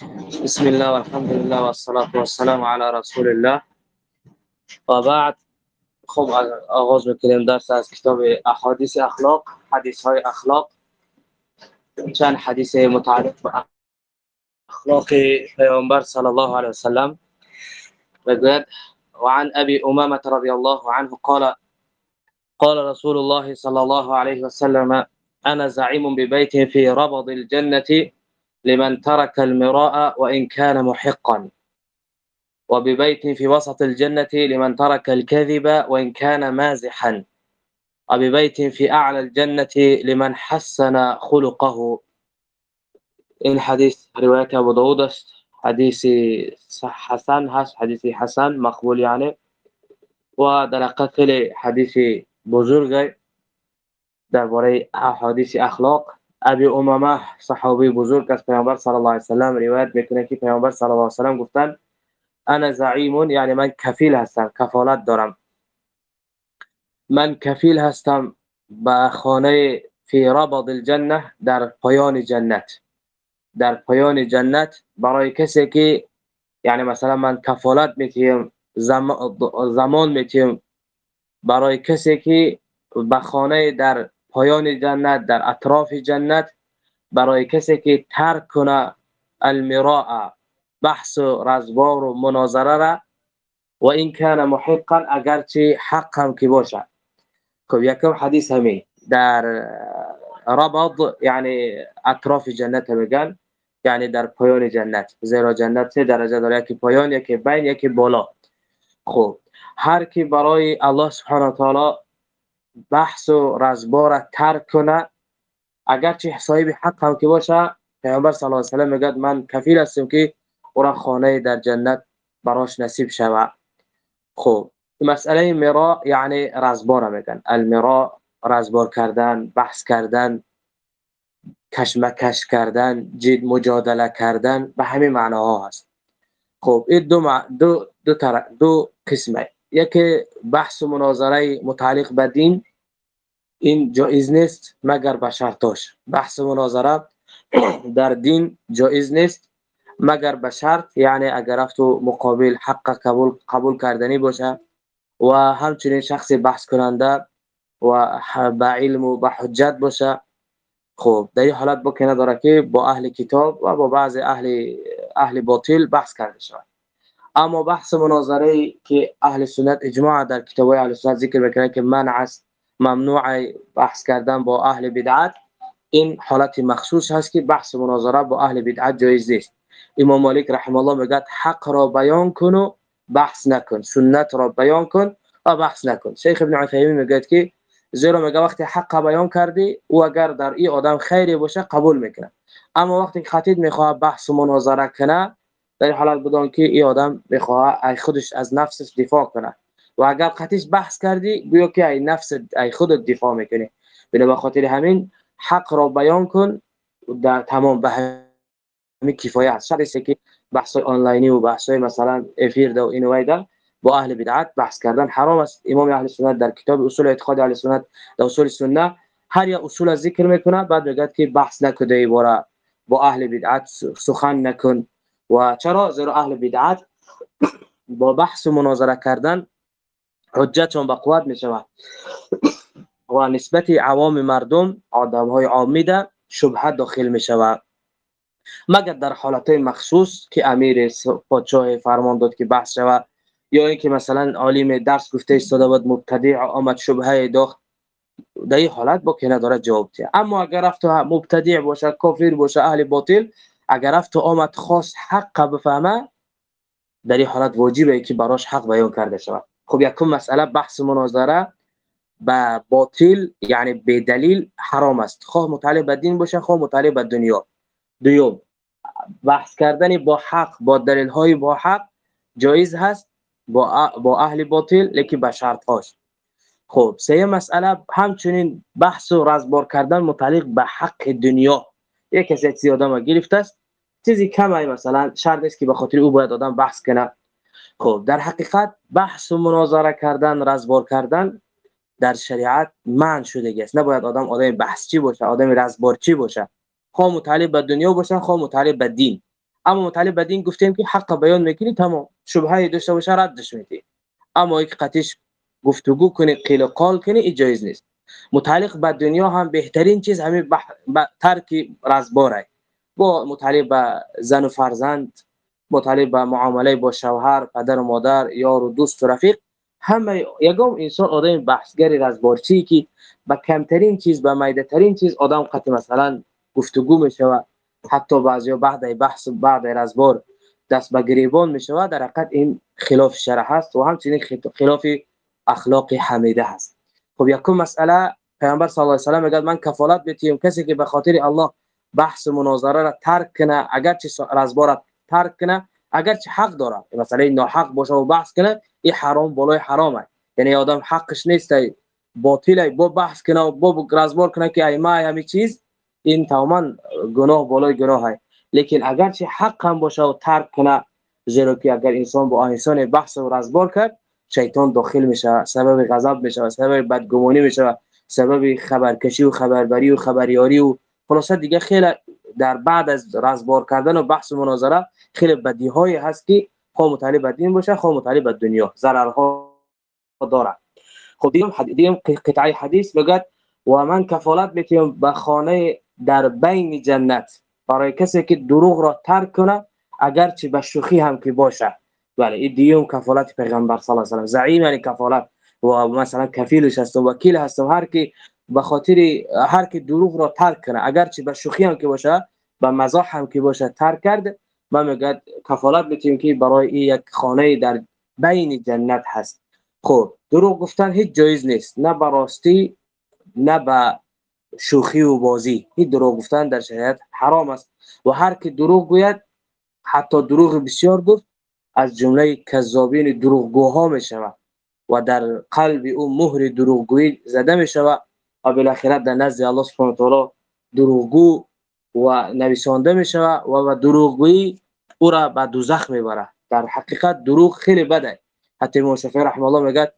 بسم الله والحمد لله والصلاة والسلام على رسول الله. و بعد خب آغاز میکنیم درس از کتاب احادیث اخلاق حدیث های اخلاق. چند حدیث متعلق به اخلاق پیامبر صلی الله علیه وسلم بگوید وعن ابي امامة رضي الله عنه قال قال رسول الله صلى الله عليه وسلم أنا زعيم ببيت في ربض الجنة لمن ترك المراء وإن كان محقا. وببيت في وسط الجنة لمن ترك الكذب وإن كان مازحا. وببيت في أعلى الجنة لمن حسن خلقه. إن حديث رواية أبو داود حديث حسن حديث حسن مقبول يعني. و در قتل حديث بزرگ. درباره أخلاق. ابی امامه صحابی بزرگ از پیامبر صلی الله علیه و سلم روایت می‌کنه که پیامبر صلی الله علیه و سلم گفتن انا زعیم یعنی من کفیل هستم کفالت دارم من کفیل هستم به خانه فی ربض الجنه در پایان جنت در پایان جنت برای کسی که یعنی مثلا من کفالت میتیم زمان میتیم برای کسی که به خانه در پایان جنت در اطراف جنت برای کسی که ترک کنه المراء بحث و رزبار و مناظره را. و این کان محقا اگرچه حق هم که باشه خب یکم حدیث همین. در ربض یعنی اطراف جنت میگن. یعنی در پایان جنت. زیرا جنت سه درجه داره؟ یکی پایان یکی بین یکی بالا. خب هر کی برای الله سبحانه و تعالی بحث و رزبار ترک کنه. اگرچه صاحب حق هم که باشه پیامبر صلی الله علیه و سلم میگه من کفیل هستم که او را خانه در جنت براش نصیب شوه خب مسئله مرا یعنی رزبار میگن. المرا رزبار کردن بحث کردن کشمکش کردن جد مجادله کردن به همین معناها هست. خب این دو. دو دو, تر... دو قسمه. یکی بحث و مناظره متعلق به دین این جایز نیست مگر به شرطاش بحث و مناظره در دین جایز نیست مگر به شرط یعنی اگر تو مقابل حق قبول قبول کردنی باشه و همچنین شخص بحث کننده و با علم و با حجت باشه. خب در این حالت با نداره که با اهل کتاب و با بعض اهل اهل باطل بحث کرده شود. اما بحث مناظره که اهل سنت اجماع در کتاب اهل سنت ذکر می‌کنه که منع است ممنوع بحث کردن با اهل بدعت. این حالت مخصوص هست که بحث مناظره با اهل بدعت جایز نیست. امام مالک رحم الله میگه حق را بیان کن و بحث نکن سنت را بیان کن و بحث نکن. شیخ ابن عثیمین میگه که زیرا میگه وقتی حق بیان کردی او اگر در این آدم خیری باشه قبول می‌کنه. اما وقتی خطیب می‌خواد بحث و مناظره کنه در حالت بدون که این آدم بخواه خودش از نفسش دفاع کنه. و اگر قطعش بحث کردی گویا که ای نفس ای خودت دفاع می‌کنی. به خاطر همین حق را بیان کن در تمام به همین کفایه است. شرطی که بحث آنلاینی و بحث مثلا افیر و این وایدا با اهل بدعت بحث کردن. حرام است. امام اهل سنت در کتاب اصول اعتقاد اهل سنت در اصول سنت هر یا اصول ذکر می‌کنه بعد میگه که بحث نکده بارا. با اهل بدعت سخن نکن. و چرا؟ زیرا اهل بدعت با بحث و مناظره کردن حجتشون به قوت می شود و نسبت عوام مردم آدم های عامی ده شبهه داخل می شود مگر در حالت مخصوص که امیر پادشاه فرمان داد که بحث شود یا اینکه مثلا عالم درس گفته استاده بود مبتدع آمد شبهه داخت در این حالت با که نداره جواب ده اما اگر رفت مبتدع باشه کافر باشه اهل باطل اگر رفت آمد خاص حق بفهمه در این حالت واجبه که براش حق بیان کرده شود. خب یکم مسئله بحث مناظره با باطل یعنی به دلیل حرام است. خواه متعلق به دین باشه خواه متعلق به دنیا. دوم بحث کردن با حق با دلیل های با حق جایز هست با با اهل باطل لیکن به شرط هاش خب سه مسئله همچنین بحث و رزبار کردن متعلق به حق دنیا. یک کسی چیزی آدم گرفته است چیزی کمه مثلا شرط است که به خاطر او باید آدم بحث کنه. خب در حقیقت بحث و مناظره کردن رزبار کردن در شریعت من شده است نباید آدم آدم بحثچی باشه؟ آدم رزبارچی باشه؟ خواه متعلق به دنیا باشه خواه متعلق به دین. اما مطالب بعد این گفتیم که حق بیان می‌کنی تمام. شبهه داشته باشه ردش میدی اما یک قطیش گفتگو کنی قیل و قال کنی اجازه نیست. متعلق به دنیا هم بهترین چیز همین بح... ب... ترک رزباره با متعلق به زن و فرزند متعلق به معامله با شوهر پدر و مادر یار و دوست و رفیق همه یگام انسان آدم بحثگری رزبارچی که با کمترین چیز با میده ترین چیز آدم قطع مثلا گفتگو می‌شوه حتی بعضی بعد بحث بعد رزبار دست به گریبان می‌شوه در حقیقت این خلاف شرع هست و همچنین خلاف اخلاق حمیده هست خب یکم مسئله پیامبر صلی الله علیه و میگه من کفالت میتیم کسی که به خاطر الله بحث مناظره را ترک کنه اگر چه رزبار ترک کنه. اگر چه حق داره. مثلا ناحق باشه و بحث کنه این حرام بالای حرامه. یعنی آدم حقش نیست باطله با بحث کنه و با رزبار کنه که ای ما همین چیز. این تماما گناه بالای گناه های لیکن اگر چه حق هم باشه و ترک کنه زیرا که اگر انسان با انسان بحث و رزبار کرد شیطان داخل میشه سبب غضب میشه سبب بدگمانی میشه سبب خبرکشی و خبربری و خبریاری و خلاصه دیگه خیلی در بعد از رزبار کردن و بحث و مناظره خیلی بدی های هست که خواه مطالب دین باشه خواه مطالب دنیا ضررها داره. خب دیگه دیگه قطعه حدیث بگد و من کفالت می‌تونم به خانه در بین جنت برای کسی که دروغ را ترک کنه اگرچه به شوخی هم که باشه. بله این دیوم کفالت پیغمبر صلی الله علیه و زعیم یعنی کفالت. و مثلا کفیلش هست و وکیل هست و هر کی به خاطر هر کی دروغ را ترک کنه. اگرچه به شوخی هم که باشه به مزاح هم که باشه ترک کرد ما میگه کفالت می‌تونیم که برای این یک خانه در بین جنت هست. خب دروغ گفتن هیچ جایز نیست. نه به راستی نه به شوخی و بازی. این دروغ گفتن در شریعت حرام است. و هر کی دروغ گوید حتی دروغ بسیار گفت از جمله کذابین دروغگوها می شود و در قلب او مهر دروغگویی زده می شود و بالاخره در نزد الله سبحانه و تعالی دروغگو و نویسانده می شود و به دروغگویی او را به دوزخ می‌بره. در حقیقت دروغ خیلی بده. حتی امام رحمه الله میگه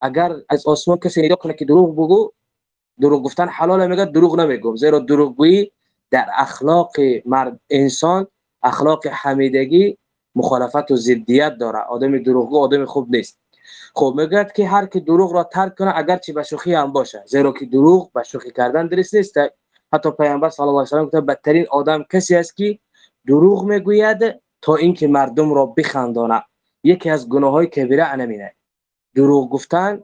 اگر از آسمان کسی ندا کنه که دروغ بگو دروغ گفتن حلال میگه دروغ نمیگم زیرا دروغگویی در اخلاق مرد انسان اخلاق حمیدگی مخالفت و ضدیت داره. آدم دروغگو آدم خوب نیست. خب میگه که هر کی دروغ را ترک کنه اگر چی به شوخی هم باشه. زیرا که دروغ به شوخی کردن درست نیست. حتی پیامبر صلی الله علیه و سلم بدترین آدم کسی است که دروغ می‌گوید تا اینکه مردم را بخندانه یکی از گناه های کبیره انمینه دروغ گفتن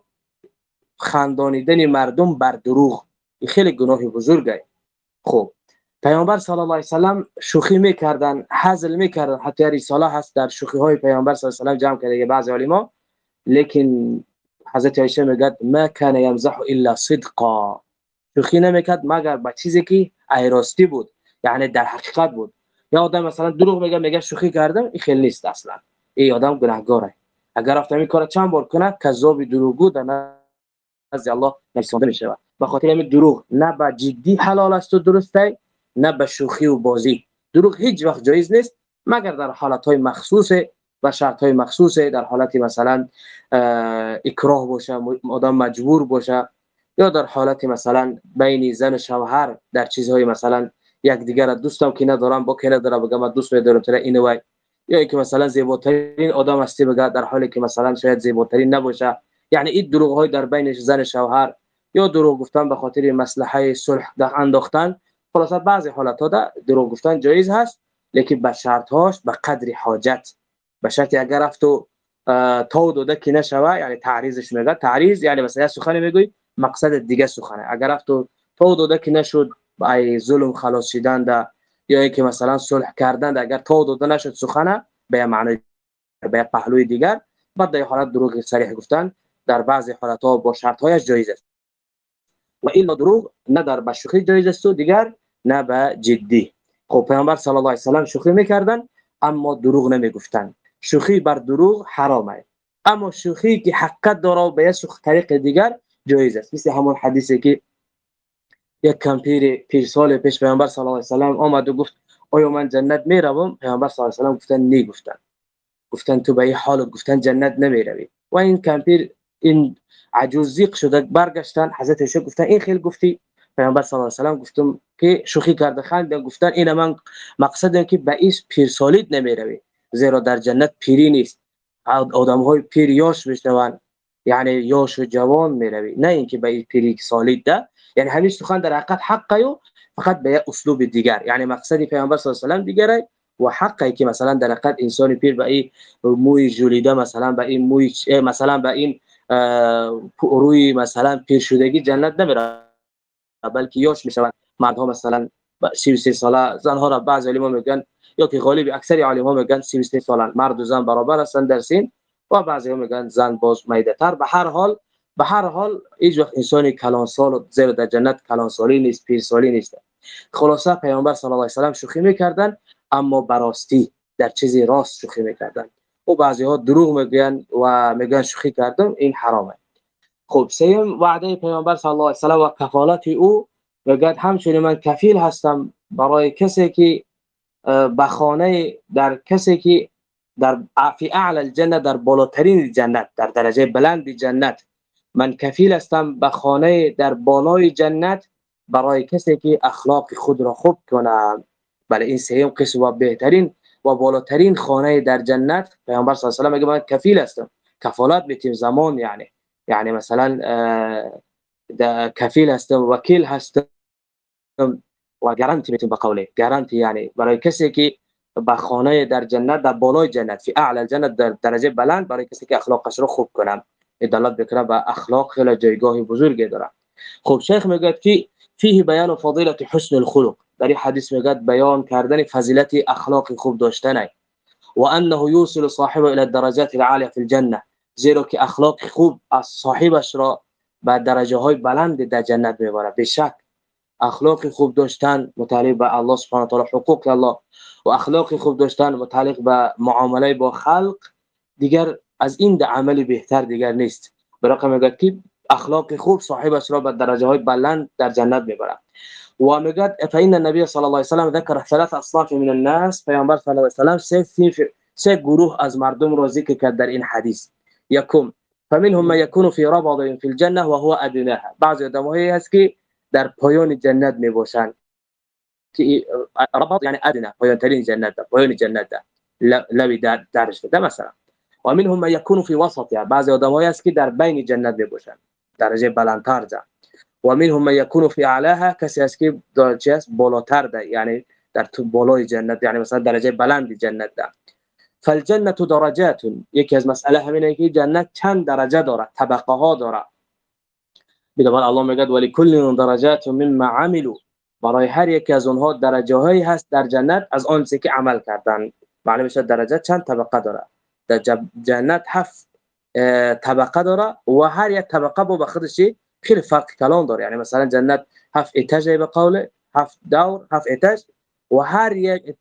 خندانیدن مردم بر دروغ. خیلی گناه بزرگه. خب پیامبر صلی الله علیه و سلم شوخی می‌کردن حزل می‌کردن. حتی رساله هست در شوخی های پیامبر صلی الله علیه و سلم جمع کرده بعضی علما. لیکن حضرت عایشه میگه ما کان یمزح الا صدقا. شوخی نمی‌کرد مگر با چیزی که ایراستی بود یعنی در حقیقت بود. یا آدم مثلا دروغ میگه میگه شوخی کردم این خیلی نیست اصلا. این آدم گناهگاره. اگر رفت این کار چند بار کنه کذاب دروغگو در نزد الله نرسونده میشه به خاطر همین دروغ نه به جدی حلال است و درسته نه به شوخی و بازی. دروغ هیچ وقت جایز نیست مگر در حالت های مخصوص و شرط های مخصوص در حالتی مثلا اکراه باشه آدم مجبور باشه یا در حالتی مثلا بین زن شوهر در چیزهای مثلا یک دیگر دوستم که ندارم با که ندارم بگم دوست تره اینو وای یا اینکه مثلا زیباترین آدم هستی بگه در حالی که مثلا شاید زیباترین نباشه. یعنی این دروغ های در بین زن شوهر یا دروغ گفتن به خاطر مصلحه صلح انداختن خلاص بعضی حالات ها در دروغ گفتن جایز هست لیکن به شرط هاش به قدر حاجت. به شرطی اگر رفتو تو داده که نشوه یعنی تعریضش میگه تعریض یعنی مثلا سخن میگوی مقصد دیگه سخنه. اگر رفتو تو داده که نشد با ظلم خلاص شدن یا اینکه مثلا صلح کردن اگر تو داده نشد سخنه به معنی به پهلوی دیگر. بعد در حالت دروغ صریح گفتن در بعضی حالت ها با شرط هایش جایز است. و این دروغ نه در به شوخی جایز است و دیگر نه به جدی. خب پیامبر صلی الله علیه و سلام شوخی می‌کردن اما دروغ نمی‌گفتن. شوخی بر دروغ حرامه اما شوخی که حقیقت داره و به یک طریق دیگر جایز است. مثل همون حدیثی که یک کمپیر پیر سال پیش پیامبر صلی الله علیه و سلام آمد و گفت آیا من جنت می‌روم پیامبر صلی الله علیه و سلام گفتن نی گفتن گفتن تو به این حال گفتن جنت نمی‌روی و این کمپیر این عجوز زیق شده برگشتن حضرت عایشه گفتن این خیلی گفتی؟ پیامبر صلی الله علیه و گفتم که شوخی کرده خند گفتن این من مقصد که به ایس پیرسالید نمی‌روی زیرا در جنت پیری نیست. آدم های پیر یاش بشنون یعنی یاش و جوان می‌روی. نه اینکه به پیری سالید ده. یعنی همین سخن در حقیقت حقه فقط به اسلوب دیگر. یعنی مقصد پیامبر صلی الله علیه و دیگره و حقی که مثلا در حقیقت انسان پیر به این موی جولیده مثلا به این موی مثلا به این روی مثلا پیر شدگی جنت نمیره بلکه یاش می‌شوند. مردها مثلا 33 ساله زنها را بعض علما میگن یا که غالب اکثر علما میگن 33 سالن. مرد و زن برابر هستند در سین و بعضی میگن زن باز میده تر. به هر حال به هر حال هیچ وقت انسان کلان سال زیر در جنت کلان سالی نیست پیر سالی نیست. خلاصه پیامبر صلی الله علیه و شوخی می‌کردن اما براستی در چیزی راست شوخی می‌کردن. و بعضی ها دروغ میگن و میگن شوخی کردم این حرامه. خب سیم وعده پیامبر صلی الله علیه و و کفالت او میگه همچنین من کفیل هستم برای کسی که بخانه در کسی که در فی اعلی الجنه در بالاترین جنت در درجه بلند جنت. من کفیل هستم به خانه در بالای جنت برای کسی که اخلاق خود را خوب کنه بله این سیم قسم و بهترین و بالاترین خانه در جنت. پیامبر صلی الله علیه و میگه من کفیل هستم. کفالت بیتیم زمان یعنی. یعنی مثلا کفیل هستم وکیل هستم. و به قوله گارانتی یعنی برای کسی که در جنت در بالای جنت فی اعلی جنت در درجه بلند برای کسی که اخلاقش خوب کنم. دلالت بکنه به اخلاق خیلی جایگاه بزرگی داره خب شیخ میگه که فيه بیان فضیلت حسن الخلق. در این حدیث میگه بیان کردن فضیلت اخلاق خوب داشتن و انه یوصل صاحبه إلى الدرجات العالیه في الجنه. زیرا که اخلاق خوب از صاحبش را به درجه بلند در جنت میبره به شک اخلاق خوب داشتن متعلق به الله سبحانه و تعالی حقوق الله. و اخلاق خوب داشتن متعلق به معامله با خلق دیگر از این ده عمل بهتر دیگر نیست. برای میگه که اخلاق خوب صاحبش را به درجه های بلند در جنت میبره و میگه فإن النبي صلی الله علیه و سلم ذکر ثلاث اصناف من الناس. پیامبر صلی الله علیه و سلم سه سه گروه از مردم را ذکر کرد در این حدیث. یکم فمنهم ما يكون في ربض في الجنة وهو ادناها. بعض آدمایی هست که در پایان جنت می باشند که ربط یعنی ادنه پایان ترین جنت ده پایان جنت ده. لوی در درش ده مثلا. و منهم ما يكون في وسطها بعض آدمایی است که در بین جنت می باشند درجه بلندتر ده و منهم ما يكون في اعلاها کسی است که درجه است بالاتر ده. یعنی در تو بالای جنت. یعنی مثلا درجه بلند جنت ده. فالجنه درجات یکی از مسئله همینه که جنت چند درجه داره؟ طبقه ها داره. بنابراین الله میگه ولی کل درجات مما عملوا. برای هر یک از اونها درجه هایی هست در جنت از آن که عمل کردن. معنی میشه درجه چند طبقه داره؟ در جنت هفت طبقه داره و هر یک طبقه با خودش خیلی فرق کلان داره. یعنی مثلا جنت هفت اتاج به قول هفت دور هفت اتاج و هر یک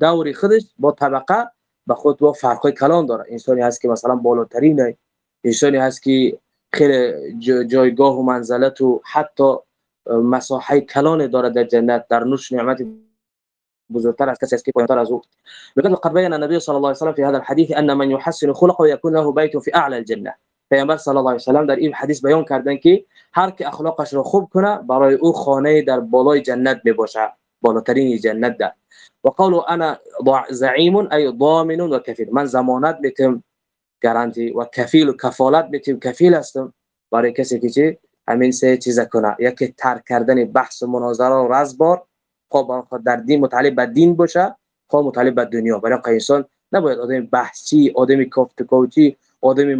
دوری خودش با طبقه به خود با فرق کلان داره. انسانی هست که مثلا بالاترین انسانی هست که خیلی جایگاه و منزلت و حتی مساحه کلان داره در جنت در نوش نعمت بزرگتر از کسی است که پایینتر از أو. میگه قد بین النبي صلی الله علیه و سلم فی هذا الحديث ان من يحسن خلقه يكون له بيت في اعلى الجنه. پیامبر صلی الله علیه و سلم در این حدیث بیان کردن که هر که اخلاقش را خوب کنه برای أو خانه در بالای جنت میباشه بالاترین جنت ده و قول أنا زعیم ای ضامن و کفیل من ضمانت میتم گارانتی و کفیل و کفالت میتیم کفیل هستم برای کسی که چی همین سه چیز کنه یکی ترک کردن بحث و مناظره و رزبار خب در دین متعلق به دین باشه خب متعلق به دنیا برای انسان نباید آدم بحثی آدم کوفت کوچی آدم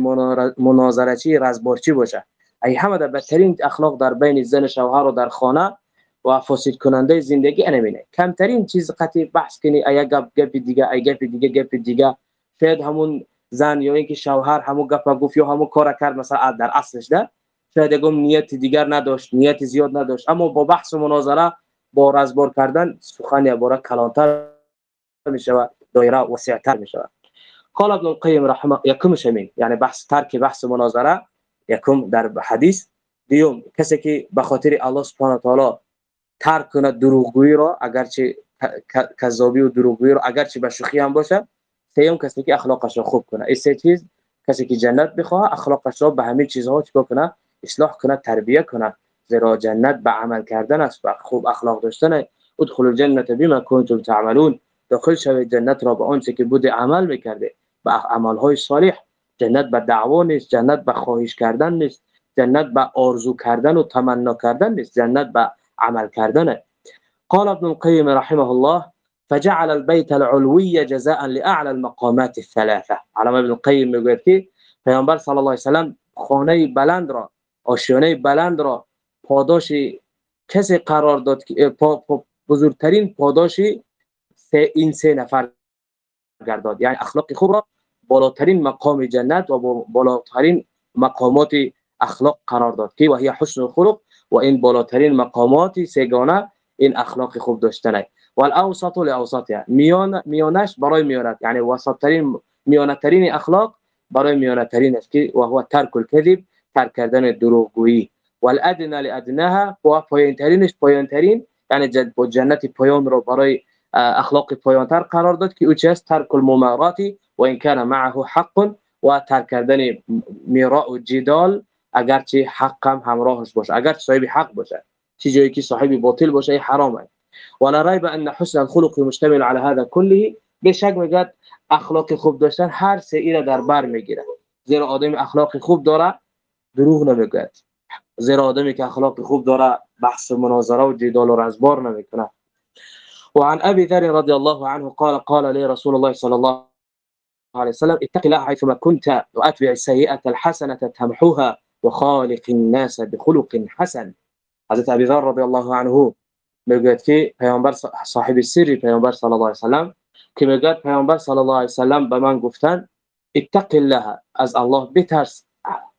مناظرچی رزبارچی باشه ای همه در بدترین اخلاق در بین زن شوهر و در خانه و فاسد کننده زندگی انمینه کمترین چیز قطعی بحث کنی ای گپ گپ دیگه ای گپ دیگه گپ دیگه شاید همون زن یا اینکه شوهر همو گپ گفت یا همو کار کرد مثلا در اصلش ده شاید اگه نیت دیگر نداشت نیت زیاد نداشت. اما با بحث و مناظره با رزبار کردن سخن عبارت کلانتر میشه و دایره وسیعتر میشه قال ابن القیم رحمه یکم شمین یعنی بحث ترک بحث مناظره یکم در حدیث. دیوم کسی که به خاطر الله سبحانه و ترک کنه دروغگویی را اگرچه کذابی و دروغگویی را اگرچه به شوخی هم باشه سیوم کسی که اخلاقش را خوب کنه. این سه چیز کسی که جنت بخواه اخلاقش را به همه چیزها چیکار کنه اصلاح کنه تربیه کنه. زیرا جنت به عمل کردن است و خوب اخلاق داشتن ادخل الجنه بما کنتم تعملون. داخل شوید جنت را به آنچه که بوده عمل می‌کرده. به های صالح. جنت به دعوا نیست. جنت به خواهش کردن نیست. جنت به آرزو کردن و تمنا کردن نیست. جنت به عمل کردن قال ابن القيم رحمه الله فجعل البيت العلوي جزاء لأعلى المقامات الثلاثة. علامه ابن القيم میگوید که پیامبر صلی الله علیه و سلام خانه بلند را آشیانه بلند را پاداش کسی قرار داد که پا بزرگترین پاداش سه این سه نفر گرداد یعنی اخلاق خوب را بالاترین مقام جنت و بالاترین مقامات اخلاق قرار داد. که و هی حسن خلق و این بالاترین مقامات سگانه این اخلاق خوب داشتن و الاوسط لأوسط میان میانش برای میانت یعنی وسط ترین میانه ترین أخلاق برای میانه ترین است که و هو ترک الكذب ترک کردن دروغگویی و الادنى لأدناها و پایین ترینش پایین ترین یعنی جنت پایان رو برای اخلاق پایانتر قرار داد که أو چه است؟ الممارات و ان كان معه حق و ترک کردن میراء و جدال اگرچه حق هم همراهش باشه اگر صاحب حق باشه. جایی که صاحب باطل باشه حرامه. ولا ريب أن حسن الخلق مشتمل على هذا كله بشک میگه أخلاق خوب داشتن. هر سه ایره در بر میگیره زیرا آدم اخلاق خوب داره دروغ نمیگه زیرا آدمی که اخلاق خوب داره بحث و مناظره و جدال و رزبار نمیکنه. وعن أبي ذر رضي الله عنه قال قال لي رسول الله صلى الله عليه وسلم اتق الله حيثما كنت وأتبع السيئة الحسنة تمحوها وخالق الناس بخلق حسن. حضرت أبي ذر رضي الله عنه می‌گوید که پیامبر صاحب سری پیامبر صلی الله علیه و سلم که می‌گوید پیامبر صلی الله علیه و سلم به من گفتن اتق الله از الله بترس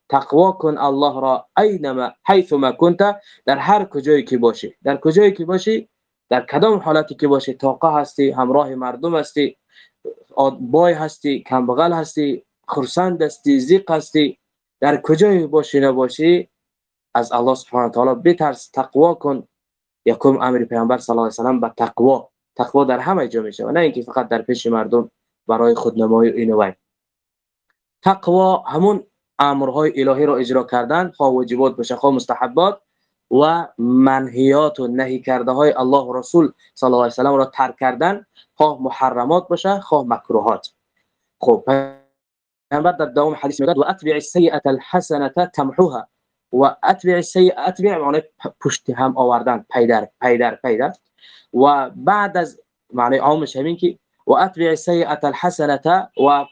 تقوا کن الله را اینما حيثما كنت در هر کجایی که باشی در کجایی که باشی در کدام حالتی که باشی طاقه هستی همراه مردم هستی بای هستی کمبغل هستی خرسند هستی زیق هستی در کجایی باشی نباشی از الله سبحانه و تعالی بترس تقوا کن یکم امر پیامبر صلی الله علیه و سلام به تقوا. تقوا در همه جا میشه نه اینکه فقط در پیش مردم برای خودنمایی و اینو تقوا همون امرهای الهی را اجرا کردن خواه واجبات باشه خواه مستحبات و منهیات و نهی کرده های الله و رسول صلی الله علیه و را ترک کردن. خواه محرمات باشه خواه مکروهات. خب پیامبر در دوام حدیث میگه و اتبع السیئه الحسنه تمحوها. و اتبع السیئه اتبع معنی پشت هم آوردن پیدر پیدر پیدر. و بعد از معنی عامش همین که و اتبع السیئه الحسنة و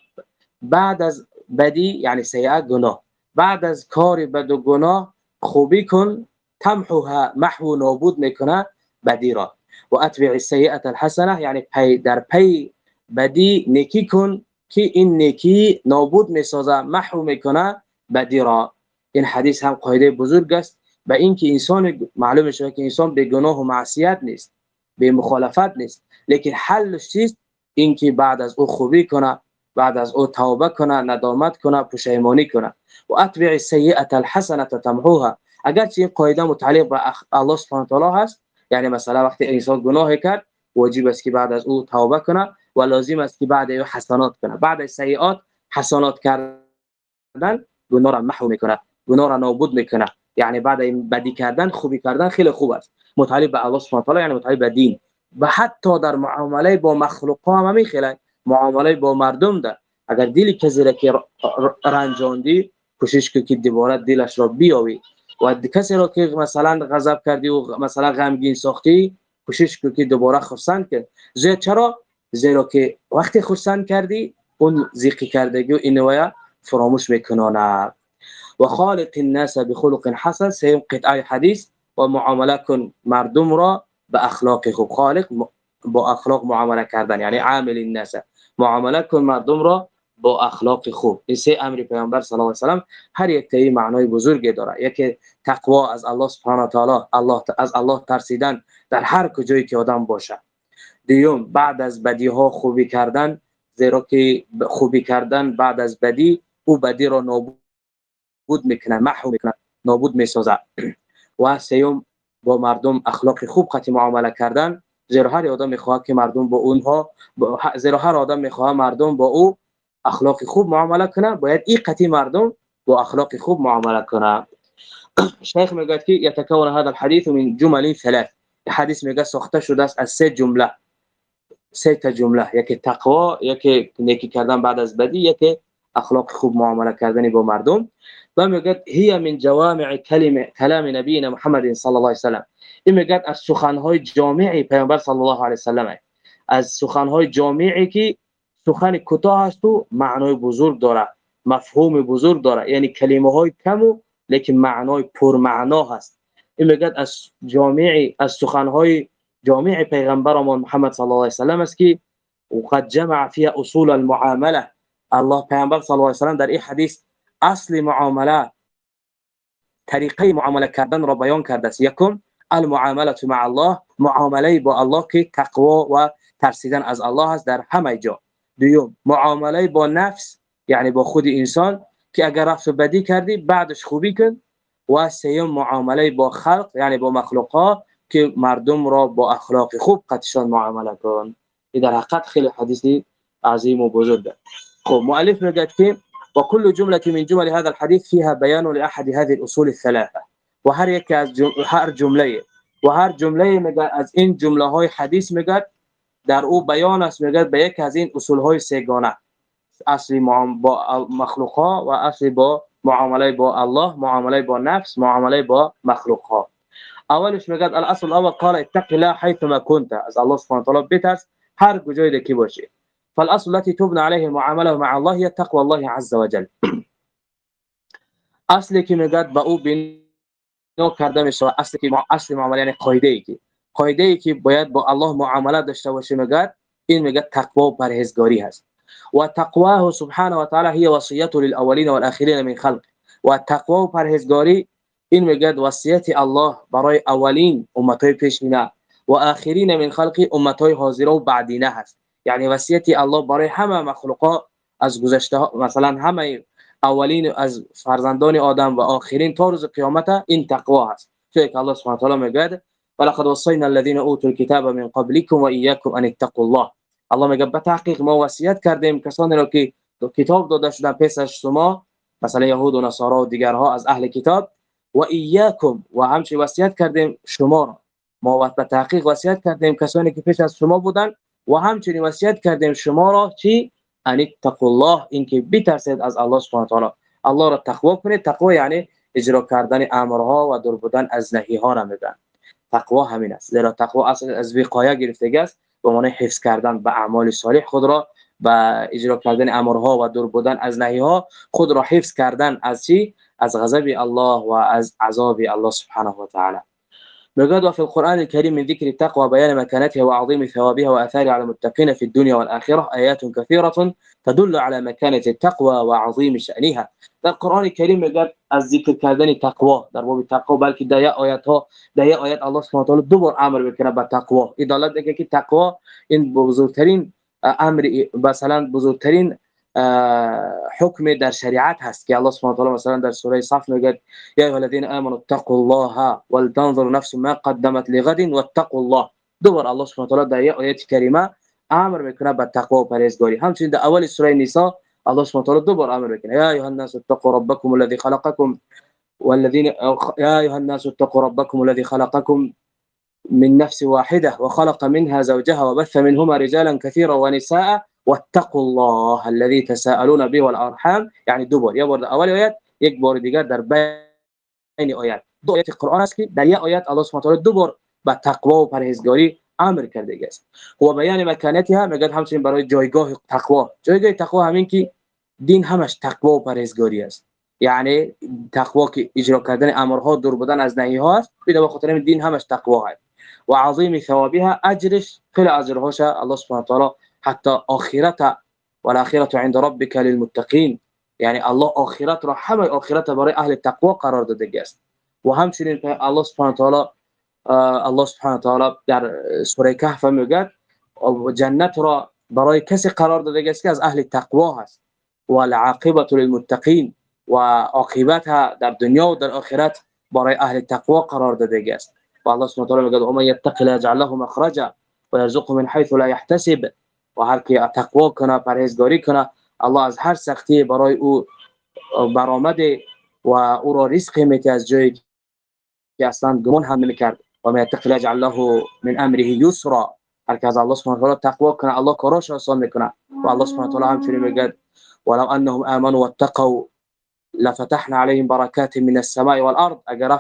بعد از بدی یعنی سیئة گناه. بعد از کار بد و گناه خوبی کن تمحوها محو نابود میکنه بدی را. و اتبع السیئه الحسنة یعنی پی در پی بدی نیکی کن که این نیکی نابود میسازه محو میکنه بدی را. این حدیث هم قاعده بزرگ است به اینکه انسان معلوم شده که انسان به گناه و معصیت نیست به مخالفت نیست. لیکن حلش چیست؟ اینکه بعد از او خوبی کنه بعد از او توبه کنه ندامت کنه پشیمانی کنه. و اتبع السیئه الحسنه تمحوها. اگر چه قاعده متعلق به الله سبحانه و تعالی هست یعنی مثلا وقتی انسان گناه کرد واجب است که بعد از او توبه کنه و لازم است که بعد او حسنات کنه. بعد از سیئات حسنات کردن گناه را محو می‌کنه. گناه را نابود می‌کنه. یعنی بعد این بدی کردن خوبی کردن خیلی خوب است. متعلق به الله سبحانه و تعالی یعنی متعلق به دین. و حتی در معامله با مخلوقا هم خیلی معامله با مردم ده. اگر دلی کسی که رنجاندی کوشش که دوباره دلش را بیاوی. و کسی را که مثلا غضب کردی و مثلا غمگین ساختی کوشش که دوباره خرسند کرد زیرا چرا؟ زیرا که وقتی خرسند کردی اون زیقی کردگی و اینویا فراموش میکنانه و خالق الناس بخلق حسن سیم قطعه حدیث و معامله کن مردم را به اخلاق خوب خالق با اخلاق معامله کردن یعنی عامل الناس. معامله کن مردم را با اخلاق خوب این سه امر پیامبر صلی الله علیه و سلام هر یک تایی معنای بزرگی داره. یکی تقوا از الله سبحانه و تعالی الله از الله ترسیدن در هر کجایی که آدم باشه. دیوم بعد از بدی ها خوبی کردن زیرا که خوبی کردن بعد از بدی او بدی را نابود می‌کنه محو می‌کنه نابود می‌سازه و سیوم با مردم اخلاق خوب قتی معامله کردن زیرا هر آدم می‌خواد که مردم با اونها زیرا هر آدم می‌خواد مردم با او اخلاق خوب معامله کنه باید این قتی مردم با اخلاق خوب معامله کنه شیخ میگه که یتکون هذا الحديث من جمل ثلاث. حدیث میگه ساخته شده است از سه جمله. سه تا جمله. یکی تقوا یکی نیکی کردن بعد از بدی یکی أخلاق خوب معاملة کردن با مردم. و میگه هی من جوامع کلمه کلام نبینا محمد صلی الله علیه و سلم. این میگه از سخنهای جامع پیامبر صلی الله علیه و سلم از سخنهای جامعی که سخن کوتاه است و معنای بزرگ داره مفهوم بزرگ داره. یعنی کلمه های کم و لیکن معنای پر معنا هست. این میگه از جامعی از سخنهای جامع پیغمبرمون محمد صلی الله علیه و سلم است که وقد جمع فيها اصول المعامله. الله پیغمبر صلی الله علیه و سلم در این حدیث اصل معامله طریقه معامله کردن را بیان کرده است. یکم المعامله مع الله معامله با الله که تقوا و ترسیدن از الله است در همه جا. دوم معامله با نفس یعنی با خود انسان که اگر رفت و بدی کردی بعدش خوبی کن. و سیوم معامله با خلق یعنی با مخلوقات که مردم را با اخلاق خوب قدشان معامله کن. این در حقیقت خیلی حدیثی عظیم و بزرگ خب مؤلف میگه که وكل جملة من جمل هذا الحديث فيها بيان لأحد هذه الأصول الثلاثة. وهر جم... هر جملة. و هر جمله از این جملة های حدیث میگه در أو بیان است میگه به یک از این اصول های سگانه. اصلی با مخلوق ها و اصلی با معامله با الله معامله با نفس معامله با مخلوق ها. اولش میگه الاصل الأول قال اتق الله حيثما كنت. از الله سبحانه و تعالی بترس هر کجای که باشی. فالأصل التي تبنى عليه المعاملة مع الله هي تقوى الله عز وجل. اصلی که میگه با أو بنا کرده میشه اصلی که اصل معاملة یعنی قاعدة ای که قاعدة ای که باید با الله معاملة داشته باشه میگه این میگه تقوا و پرهیزگاری هست و تقواه سبحانه و تعالی هي وصیت للاولین والآخرین من خلق و تقوا و پرهیزگاری این میگه وصیت الله برای اولین امتای پیشینه و آخرین من خلق امتای حاضرة و بعدینه هست یعنی وصیت الله برای همه مخلوقات از گذشته مثلا همه اولین از فرزندان آدم و آخرین تا روز قیامت این تقوا هست. چون که الله سبحانه و تعالی میگه ولقد وصينا الذين اوتوا الكتاب من قبلكم واياكم ان اتقوا الله. الله میگه به تحقیق ما وصیت کردیم کسانی را که کتاب داده شدن پیش از شما مثلا یهود و نصارا و دیگرها از أهل کتاب و ایاکم و همچنین وصیت کردیم شما را. ما به تحقیق وصیت کردیم کسانی که پیش از شما بودن و همچنین وصیت کردیم شما را چی ان اتقوا الله اینکه بترسید از الله سبحانه و تعالی. الله را تقوا کنید. تقوا یعنی اجرا کردن امرها و دور بودن از نهی ها را میگن تقوا همین است. زیرا تقوا اصل از وقایه گرفته است. به معنی حفظ کردن به اعمال صالح خود را با اجرا کردن امرها و دور بودن از نهی ها خود را حفظ کردن از چی؟ از غضب الله و از عذاب الله سبحانه و تعالی. بقد وفي القرآن الكريم من ذكر التقوى بيان مكانتها وعظيم ثوابها وآثارها على المتقين في الدنيا والآخرة آيات كثيرة تدل على مكانة التقوى وعظيم شأنها. در قرآن الكريم بقد از ذکر کردن تقوا در باب تقوا بلکه در در آیات الله سبحانه وتعالى دو بار أمر میکنه به تقوا ادالت دیگه که آمر مثلا بزرگترین حکم در شریعت هست که الله سبحانه و مثلا در سوره صف میگه یا ایها الذين آمنوا اتقوا الله ولتنظر نفس ما قدمت لغد واتقوا الله. دوباره الله سبحانه و تعالی در آیه کریمه أمر میکنه به تقوا و پرهیزگاری. همچنین در اول سوره نساء الله سبحانه و تعالی دوباره أمر میکنه یا الناس اتقوا ربكم الذي خلقكم والذين يا أيها الناس اتقوا ربكم الذي خلقكم من نفس واحدة وخلق منها زوجها وبث منهما رجالا كثيرا ونساء واتقوا الله الذي تساءلون به والأرحام. يعني یا بار أول آیت یک بار در بین آیات دو آیات قرآن است که در یک آیت الله سبحانه و تعالی دو تقوا و پرهیزگاری أمر کرده است. و بیان مکانتها میگه همچنین برای جایگاه تقوا جایگاه تقوا همین که دین همش تقوا و پرهیزگاری است. یعنی تقوا که اجرا کردن امرها دور بودن از نهی ها است. به خاطر دین همش تقوا است. و عظیم ثوابها اجرش خیلی اجرهاش الله سبحانه و تعالی حتى آخرت والآخرة عند ربك للمتقين. يعني الله آخرت را همه آخرت برای أهل تقوا قرار داده است. و الله سبحانه تعالی الله سبحانه تعالی در سوره کهف میگه جنت را برای کسی قرار داده است که از أهل تقوا هست. و العاقبة للمتقین در دنیا و در آخرت برای أهل تقوا قرار داده است. الله سبحانه تعالی میگه ومن يتق يجعل له مخرجا ويرزقه من حيث لا يحتسب و هر کی تقوا کنه پرهیزگاری کنه الله از هر سختی برای او برآمد و او را رزق میتی از جایی که اصلا گمان هم نمی‌کرد. و ما یتق یجعل الله من امره یسرا. هر از الله سبحانه و تعالی تقوا کنه الله کاراش آسان می‌کنه. و الله سبحانه و تعالی همچنین میگه ولو انهم امنوا واتقوا لفتحنا عليهم بركات من السماء والارض. اگر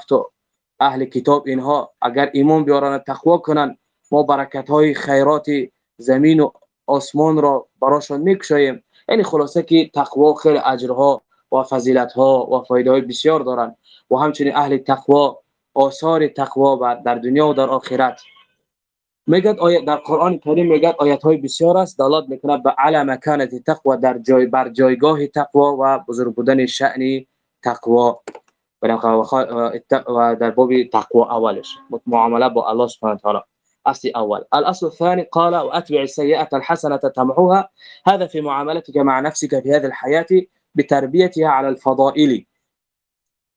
اهل کتاب اینها اگر ایمان بیارن تقوا کنن ما برکت های خیرات زمین و آسمان را براشون میکشاییم یعنی خلاصه که تقوا خیلی اجرها و فضیلت ها و فایده های بسیار دارن. و همچنین اهل تقوا آثار تقوا در دنیا و در آخرت. میگد آیت در قرآن کریم میگد آیت های بسیار است. دلالت می‌کنه به علی مکانت تقوا در جای بر جایگاه تقوا و بزرگ بودن شأن تقوا. و در باب تقوا اولش. معامله با الله سبحانه و تعالی. اصل اول الأصل الثاني قال وأتبع السيئة الحسنة تمحوها. هذا في معاملتك مع نفسك في هذه الحياة بتربيتها على الفضائل.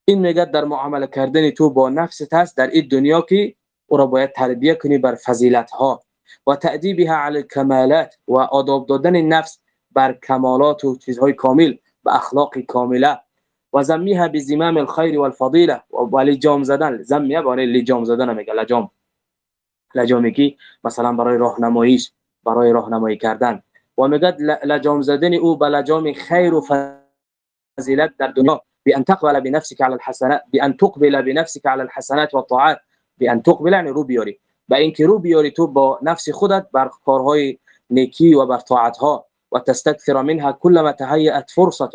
این میگه در معامله کردن تو با هست در این دنیا که أو را باید تربیه کنی بر فضیلت ها و علی الکمالات و آداب دادن نفس بر کمالات و چیزهای کامل به بزمام الخیر زدن زمیه برای لجام زدن لجام لجامی که مثلا برای راهنماییش برای راهنمایی کردن. و میگه لجام زدن او به لجام خیر و فضیلت در دنیا. بأن تقبل بنفسك على الحسنات بأن تقبل بنفسك على الحسنات والطاعات بأن تقبل يعني رو بیاری. به اینکه رو بیاری تو با نفس خودت بر کارهای نیکی و بر طاعت ها و تستكثر منها كلما تهيأت فرصه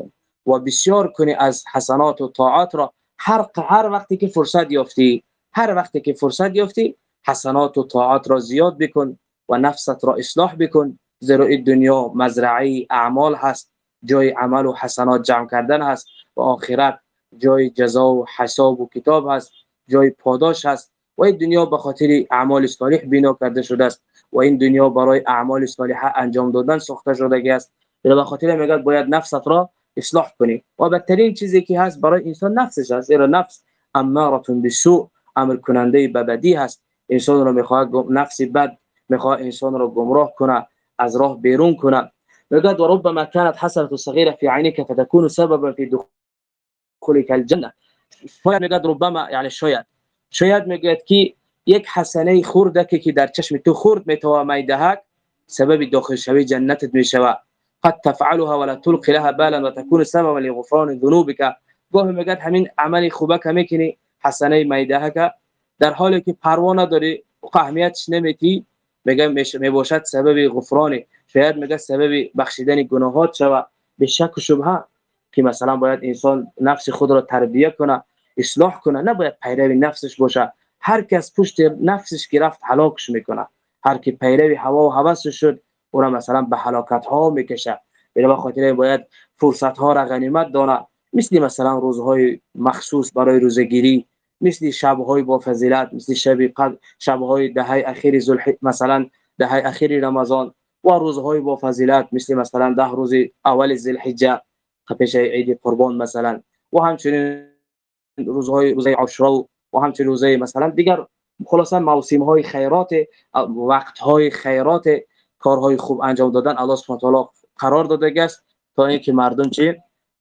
و بسیار کنی از حسنات و طاعات را. هر هر وقتی که فرصت یافتی هر وقتی که فرصت یافتی حسنات و طاعات را زیاد بکن و نفست را اصلاح بکن. زیرا این دنیا مزرعه اعمال هست. جای عمل و حسنات جمع کردن هست. و آخرت جای جزا و حساب و کتاب هست. جای پاداش هست. و این دنیا به خاطر اعمال صالح بنا کرده شده است. و این دنیا برای اعمال صالحه انجام دادن ساخته شده است. به خاطر میگه باید نفست را اصلاح کنی. و بدترین چیزی که هست برای انسان نفسش هست. زیرا نفس اماره بالسوء امر کننده به بدی هست. انسان رو می‌خواد نفس بد می‌خواد انسان رو گمراه کنه از راه بیرون کنه. میگه ربما كانت حسنه صغيره في عينك فتكون سببا في دخولك الجنه شاید میگه ربما یعنی شاید. شاید میگه که یک حسنه خرده که در چشم تو خرد میتوا می‌دهد سبب داخل شوی جنتت می‌شود. قد تفعلها ولا تلقي لها بالا وتكون سببا لغفران ذنوبك گاه میگه همین عمل خوبه که می‌کنی حسنه می‌دهد در حالی که پروا نداری اهمیتش نمیتی میگه می‌باشد سبب غفران. شاید میگه سبب بخشیدن گناهات شوه به شک و شبهه که مثلا باید انسان نفس خود را تربیه کنه اصلاح کنه. نباید پیروی نفسش باشه. هر کس پشت نفسش که رفت هلاکش می‌کنه. هر کی پیروی هوا و هوسش شد او مثلا به هلاکت ها می‌کشه. به خاطر باید فرصت ها را غنیمت دانه. مثل مثلا روزهای مخصوص برای روزگیری. مثل شبهای با فضیلت مثل شب قد شبهای دهه اخیر ذوالحجه مثلا دهه اخیر رمضان و روزهای با فضیلت مثل مثلا ده روز اول ذوالحجه پیش عید قربان مثلا و همچنین روزهای روزهای عاشورا و همچنین روزهای مثلا دیگر خلاصا موسم های خیرات وقت های خیرات کارهای خوب انجام دادن الله سبحانه و قرار داده است تا اینکه مردم چی؟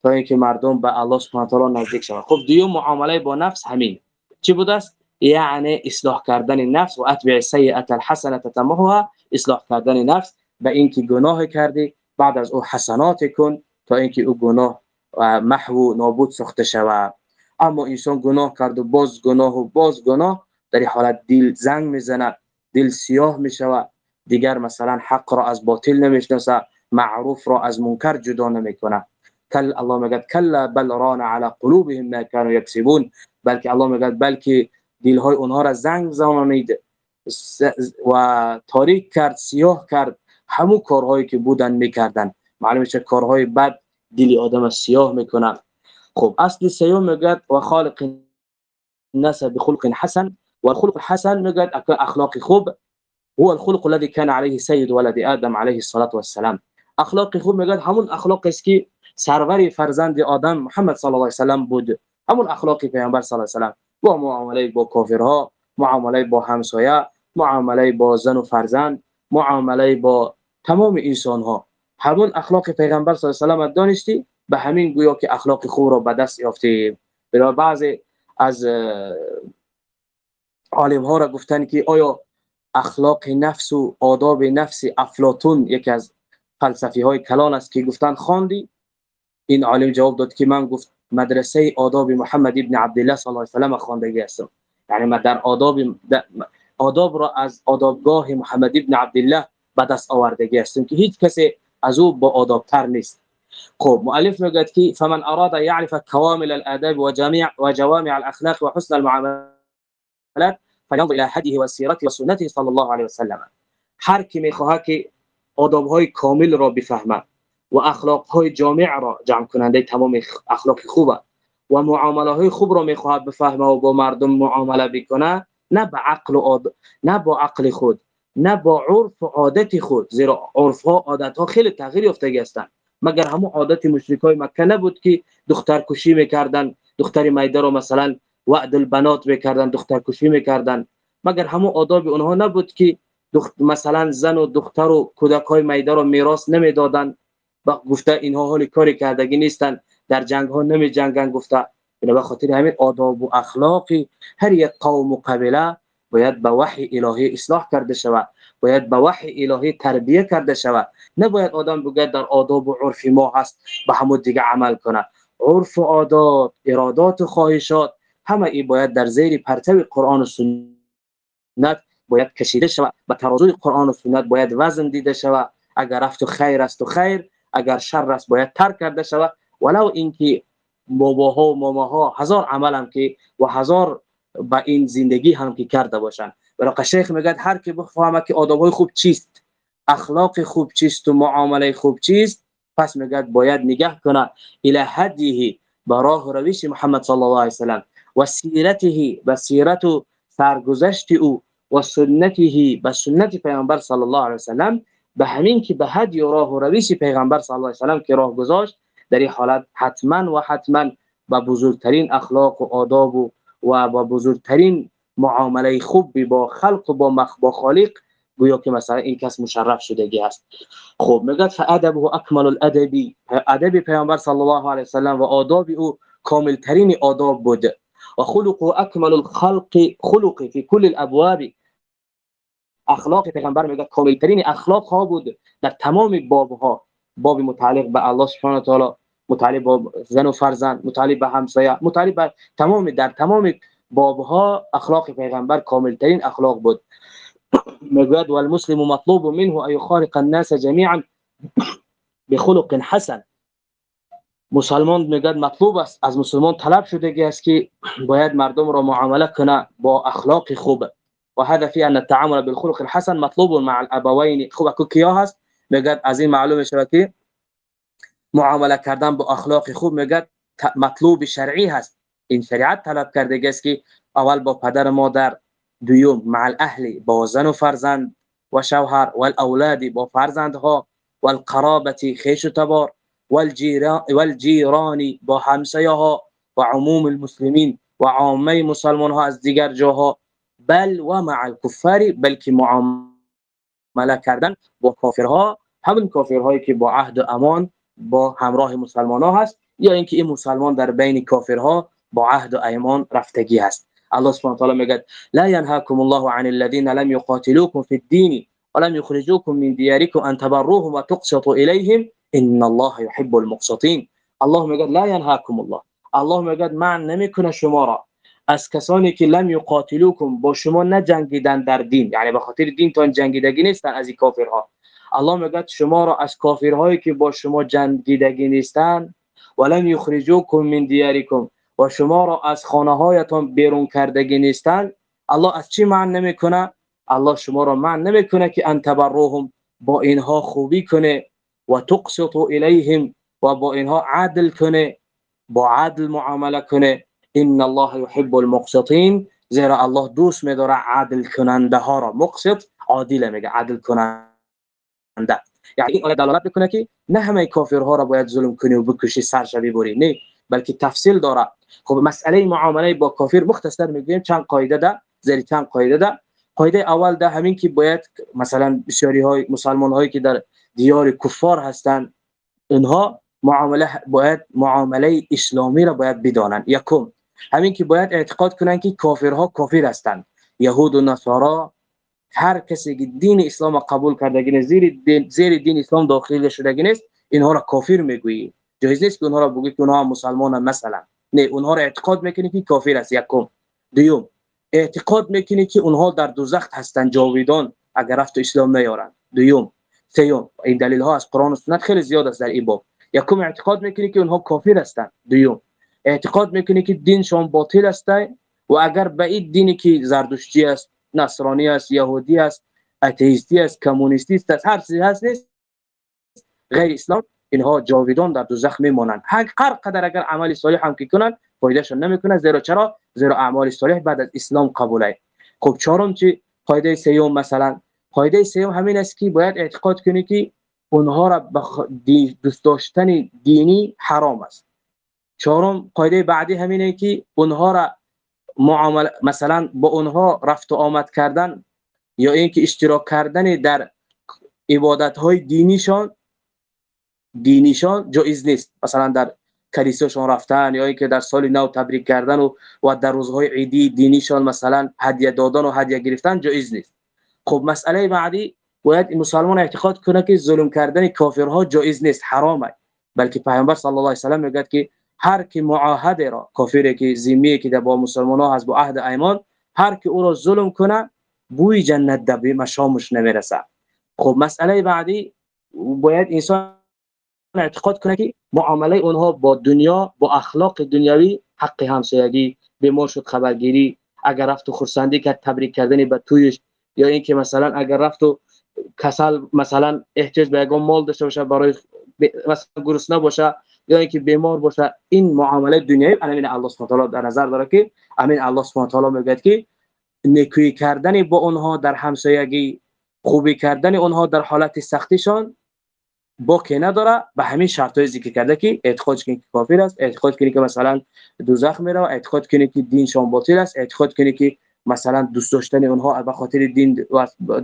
تا اینکه مردم به الله سبحانه و تعالی نزدیک شوند. خب دیو معامله با نفس همین چی بود است؟ یعنی اصلاح کردن نفس و اتبع السیئه الحسنه تتمها اصلاح کردن نفس به اینکه گناه کردی. بعد از او حسنات کن تا اینکه او گناه محو نابود ساخته شود. اما انسان گناه کرد و باز گناه و باز گناه در حالت دل زنگ می‌زنه دل سیاه می‌شود. دیگر مثلا حق را از باطل نمی‌شناسه معروف را از منکر جدا نمی‌کنه کل الله میگه کلا بل ران على قلوبهم ما كانوا يكسبون بلکه الله میگه بلکه دلهای اونها را زنگ زنانید. و تاریک کرد سیاه کرد همو کارهایی که بودن می‌کردن. معلومه چه کارهای بد دلی آدم سیاه می‌کنن. خب اصل سیوم میگه و خالق الناس بخلق حسن. والخلق الحسن میگه اخلاق خوب. هو الخلق الذي كان عليه سيد ولد آدم عليه الصلاة والسلام. اخلاق خوب میگه همون اخلاق است که سرور فرزند آدم محمد صلی الله علیه و بود. همون اخلاق پیامبر صلی الله علیه و با معامله با کافرها معامله با همسایه معامله با زن و فرزند معامله با تمام انسان ها همون اخلاق پیغمبر صلی الله علیه و دانستی به همین گویا که اخلاق خوب را به دست یافتی برای بعضی از عالم ها را گفتن که آیا اخلاق نفس و آداب نفس افلاتون یکی از فلسفی های کلان است که گفتن خواندی؟ این عالم جواب داد که من گفت مدرسه آداب محمد ابن عبدالله صلی الله علیه و سلم خواندگی هستم یعنی من در آداب آداب را از آدابگاه محمد ابن عبدالله به دست آوردگی هستم که هیچ کسی از أو با آداب تر نیست. خب مؤلف میگه که فمن اراد يعرف كوامل الاداب وجميع وجوامع الاخلاق وحسن المعاملات فينظر إلى هديه وسيرته وسنته صلى الله عليه وسلم. هر کی میخواهد که آداب های کامل را بفهمه و اخلاق های جامع را جمع کننده تمام اخلاق خوبه و معامله های خوب را می‌خواهد بفهمه و با مردم معامله بکنه نه با عقل و عاد... نه با عقل خود نه با عرف و عادت خود. زیرا عرف ها عادت ها خیلی تغییر یافتگی هستند. مگر همون عادت مشرکای مکه نبود که دختر کشی می‌کردن دختر میده رو مثلا وعد البنات می‌کردن دختر کشی می‌کردن؟ مگر همون آداب اونها نبود که دخت مثلا زن و دختر و کودکای میده رو میراث نمی‌دادن؟ گفته اینها حال کاری کردگی نیستن در جنگ ها نمی جنگن گفته به خاطر همین آداب و اخلاقی هر یک قوم و قبیله باید به وحی الهی اصلاح کرده شود باید به وحی الهی تربیه کرده شود. نباید آدم بگه در آداب و عرف ما هست به همون دیگه عمل کنه. عرف و عادات ارادات و خواهشات همه ای باید در زیر پرتو قرآن و سنت باید کشیده شود. به ترازوی قرآن و سنت باید وزن دیده شود. اگر رفت و خیر است و خیر اگر شر است باید ترک کرده شود. ولو اینکه باباها و ماماها هزار عمل هم که و هزار با این زندگی هم که کرده باشن برای شیخ میگه هر کی بفهمه که آداب های خوب چیست اخلاق خوب چیست و معامله خوب چیست پس میگه باید نگاه کنه الى هدیه براه رویش محمد صلی الله علیه وسلم. و سیرته و سیرت و سرگذشت او. و سنته به سنت پیامبر صلی الله علیه وسلم. به همین که به هدی و راه و رویش پیغمبر صلی الله علیه وسلم که راه گذاشت در این حالت حتما و حتما با بزرگترین اخلاق و آداب و و با بزرگترین معامله خوب با خلق و با مخ با خالق گویا که مثلا این کس مشرف شدگی است خب میگه فادبه اکمل الادبی ادب پیامبر صلی الله علیه و سلم و آداب او کامل ترین آداب بود و خلق اکمل الخلق خلق فی کل الابواب. اخلاق پیغمبر میگه کامل ترین اخلاق ها بود در تمام باب ها باب متعلق به الله سبحانه و تعالی متعلق با زن و فرزند متعلق به همسایه متعلق به تمام در تمام بابها اخلاق پیغمبر کامل ترین اخلاق بود. می‌گوید والمسلم مطلوب منه ان يخالق الناس جميعا بخلق حسن. مسلمان میگه مطلوب است. از مسلمان طلب شده است که باید مردم را معامله کنه با اخلاق خوب. و هدفی أن التعامل بالخلق الحسن مطلوب مع الأبوين. خوب هست میگه از این معلومه شده که معامله کردن با اخلاق خوب میگه مطلوب شرعی هست. این شریعت طلب کرده است که اول با پدر مادر دوم مع الاهل با زن و فرزند و شوهر و الاولاد با فرزندها و القرابه خیش و تبار والجیران با همسایه ها و عموم المسلمین و عامه مسلمان ها از دیگر جاها بل و مع الكفار بلکه معامله کردن با کافرها همون کافرهایی که با عهد و أمان با همراه مسلمان ها هست یا اینکه این مسلمان در بین کافرها با عهد و ایمان رفتگی هست. الله سبحانه و تعالی لا ينهاكم الله عن الذين لم يقاتلوكم في الدين ولم يخرجوكم من دياركم ان تبروهم وتقسطوا اليهم ان الله يحب المقسطين الله میگه لا ينهاكم الله. الله میگه من نمیکنه شما را. از کسانی که لم یقاتلوکم با شما نجنگیدن در دین یعنی به خاطر دین تان جنگیدگی نیستن از این کافرها. الله میگه شما را از کافرهایی که با شما جنگیدگی نیستن ولم یخرجوکم من دیارکم و شما را از خانه هایتان بیرون کردگی نیستن. الله از چی معنی نمی‌کنه؟ الله شما را معنی نمی‌کنه که ان تبروهم با اینها خوبی کنه و تقسطوا الیهم و با اینها عدل کنه با عدل معامله کنه. ان الله يحب المقسطين زیرا الله دوست میداره عدل کننده ها را. مقسط عادل میگه عدل کننده یعنی این آیه دلالت می‌کنه که نه همه کافرها را باید ظلم کنی و بکشی سرش ببری نه بلکه تفصیل داره. خب مسئله معامله با کافر مختصر میگیم چند قاعده ده؟ زیر چند قاعده ده؟ قاعده اول ده همین که باید مثلا بسیاری های مسلمان هایی که در دیار کفار هستند اینها معامله باید معامله اسلامی را باید بدانند. یکم. همین که باید اعتقاد کنن که کافرها کافر هستند یهود و نصارا هر کسی که دین اسلام قبول کرده زیر دین زیر دین اسلام داخل شده نیست اینها را کافر می‌گویی. جایز نیست که اونها را بگی که اونها مسلمان مثلا. نه اونها را اعتقاد می‌کنی که کافر است یکم. دیوم اعتقاد می‌کنی که اونها در دوزخ هستند جاویدان اگر رفت اسلام نیارن. دوم سیوم این دلیل ها از قرآن و سنت خیلی زیاد است در این باب. یکم اعتقاد می‌کنی که اونها کافر هستند دوم اعتقاد می‌کنی که دینشون باطل است. و اگر به این دینی که زردشتی است نصرانی است یهودی است اتئیستی است کمونیستی است هر چیزی هست نیست. غیر اسلام اینها جاویدان در دوزخ میمانند. هر قدر اگر عمل صالح هم که کنند فایدهشون نمی‌کنه. زیرا چرا؟ زیرا اعمال صالح بعد از اسلام قبوله خب چهارم چی قاعده سیوم مثلا. قاعده سیوم همین است که باید اعتقاد کنی که اونها را بخ... دوست داشتن دینی حرام است. چهارم قاعده بعدی همینه که اونها را معامله مثلا با اونها رفت و آمد کردن یا اینکه اشتراک کردن در عبادت های دینیشان دینیشان جایز نیست. مثلا در کلیساشون رفتن یا اینکه در سال نو تبریک کردن و و در روزهای عیدی دینیشان مثلا هدیه دادن و هدیه گرفتن جایز نیست. خب مسئله بعدی باید مسلمان اعتقاد کنه که ظلم کردن کافرها جایز نیست حرامه. بلکه پیامبر صلی الله علیه و سلم میگه که هر کی معاهده را کافری که ذمی که با مسلمان ها هست با عهد ایمان هر کی او را ظلم کنه بوی جنت به مشامش نمی‌رسه. خب مسئله بعدی باید انسان اعتقاد کنه که معامله اونها با دنیا با اخلاق دنیوی حق همسایگی به ما شد خبرگیری. اگر رفت و خرسندی کرد تبریک کردن به تویش. یا اینکه مثلا اگر رفت و کسل مثلا احتیاج به یگان مال داشته باشه برای مثلا گرسنه باشه یا اینکه بیمار باشه. این معامله دنیایی. همین الله سبحانه و در نظر داره که همین الله سبحانه و تعالی میگه که نیکی کردن با اونها در همسایگی خوبی کردن اونها در حالت سختیشان با که نداره. به همین شرط های ذکر کرده که اعتقاد کنی که کافر است اعتقاد کنی که مثلا دوزخ میره اعتقاد کنی که دینشان باطل است اعتقاد کنی که مثلا دوست داشتن اونها به خاطر دین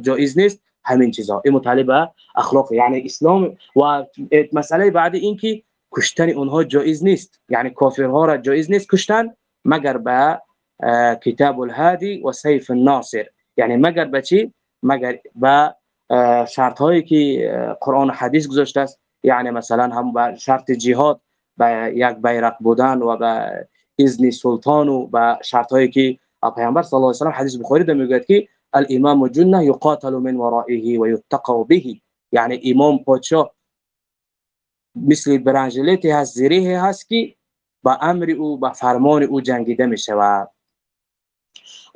جایز نیست. همین چیزا. این مطالبه اخلاق یعنی اسلام. و مسئله بعد این که کشتن اونها جایز نیست. یعنی کافرها را جایز نیست کشتن مگر به کتاب الهادی و سیف الناصر. یعنی مگر به چی؟ مگر به شرط هایی که قرآن و حدیث گذاشته است. یعنی مثلا هم به شرط جهاد به یک بیرق بودن و به اذن سلطان و به شرط هایی که پیامبر صلی الله علیه و سلم حدیث بخاری ده میگه که الامام جنه یقاتل من ورائه و یتقى به. یعنی امام پادشاه مثل برنجلیتی هست زیره هست که با أمر أو با فرمان أو جنگیده می شود.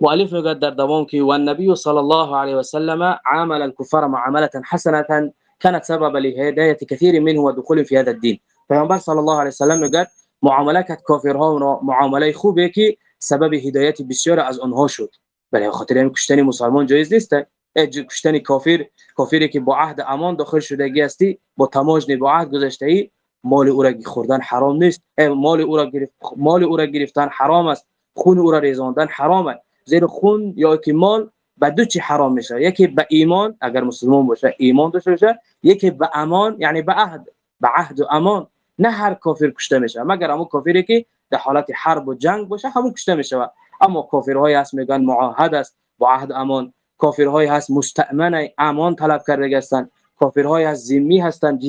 مؤلف میگه در دوام که و النبی صلی الله علیه و سلم عامل الكفار معاملة حسنة كانت سبب لهدايه كثير منهم ودخول في هذا الدين پیامبر صلی الله علیه و سلم میگه معامله کت کافرها معامله خوبه که سبب هدایت بسیار از آنها شد. بله خاطر همین کشتن مسلمان جایز نیست. کشتن کافر کافری که با عهد امان داخل شدگی هستی با تماج با عهد گذاشته ای مال او را خوردن حرام نیست. مال او را گرفت مال او را گرفتن حرام است. خون او را ریزاندن حرام است. زیر خون یا که مال به دو چی حرام میشه؟ یکی به ایمان اگر مسلمان باشه ایمان داشته باشه. یکی به امان یعنی به عهد به عهد و امان. نه هر کافر کشته میشه. مگر همون کافری که در حالت حرب و جنگ باشه همون کشته میشه. اما کافرهای هست میگن معاهد است با عهد امان. کافرهای هست مستأمن امان طلب کرده هستند کافرهای هست ذمی هستند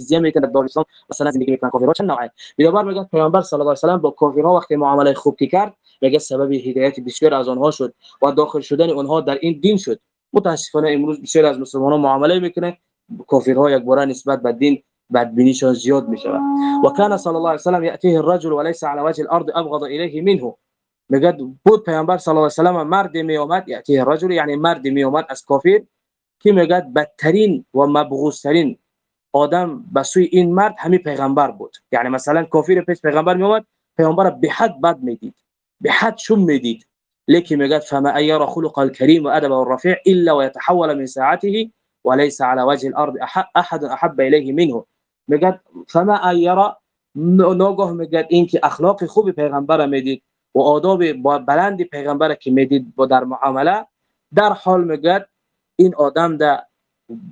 جزیه می‌کنه اسلام. مثلا زندگی می‌کنن کافرها. چند نوعه؟ بنابر میگه پیامبر صلی الله علیه و با کافرها وقتی معامله خوب کرد میگه سبب هدایت بسیار از آنها شد و داخل شدن آنها در این دین شد. متاسفانه امروز بسیار از مسلمانان معامله می‌کنه. کافرها یک بار نسبت به دین بدبینیشان زیاد میشه و کان صلی الله علیه و سلم یاتیه الرجل وليس على وجه الارض ابغض الیه منه. میگه بود پیامبر صلی الله علیه و سلم مرد می اومد یاتیه الرجل یعنی مرد می اومد از کافر که میگه بدترین و مبغوض ترین آدم به سوی این مرد همین پیغمبر بود. یعنی مثلا کافر پیش پیغمبر می اومد پیغمبر به حد بد میدید به حد شم میدید. لیکن میگه فما ایر خلق الكريم وادب الرفيع الا ويتحول من ساعته وليس على وجه الأرض احد احب اليه منه. میگه فما ایر ناگاه میگه این که اخلاق خوب پیغمبر میدید. و آداب بلند پیغمبر که می‌دید با در معامله در حال میگه این آدم در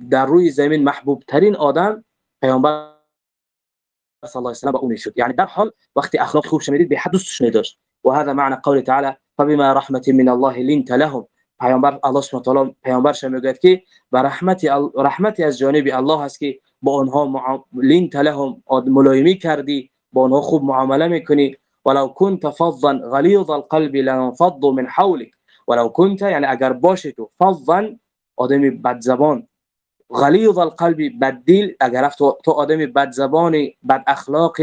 در روی زمین محبوب ترین آدم پیامبر صلی الله علیه و اون شد. یعنی در حال وقتی اخلاق خوب شنیدید به حد دوستش داشت و هذا معنی قول تعالی فبما رحمت من الله لنت لهم. پیامبر الله سبحانه و تعالی پیامبر میگه که با رحمت رحمت از جانب الله هست که با اونها لنت لهم ملایمی کردی با اونها خوب معامله می‌کنی. ولو كنت فظا غلیظ القلب لانفضوا من حولك. ولو كنت یعنی اگر باشی تو فظا آدمی بد زبان. غلیظ القلب بد دل اگر تو, تو آدمی بد زبان بد اخلاق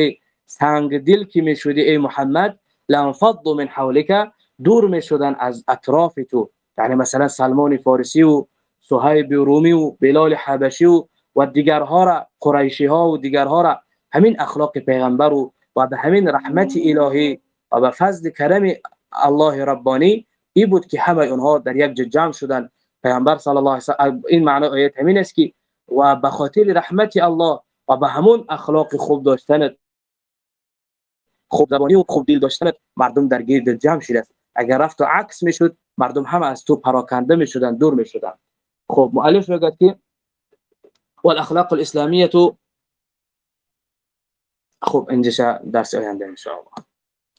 سنگ دل که میشودی ای محمد لانفضوا من حولك دور میشدن از اطراف تو. یعنی مثلا سلمان فارسی و صهیب رومی و بلال حبشی و و دیگرها را قریشی ها و دیگرها را همین اخلاق پیغمبر و و به همین رحمت الهی و به فضل کرم الله ربانی ای بود که همه اونها در یک جمع شدن. پیامبر صلی الله علیه و این معنی آیت همین است که و به خاطر رحمت الله و به همون اخلاق خوب داشتن خوب زبانی و خوب دل داشتن مردم در گیر جمع شده اگر رفت و عکس می‌شد مردم هم از تو پراکنده می‌شدن دور می‌شدن خب مؤلف میگه که والاخلاق الاسلامیه خب اینجا درس آینده ان شاء الله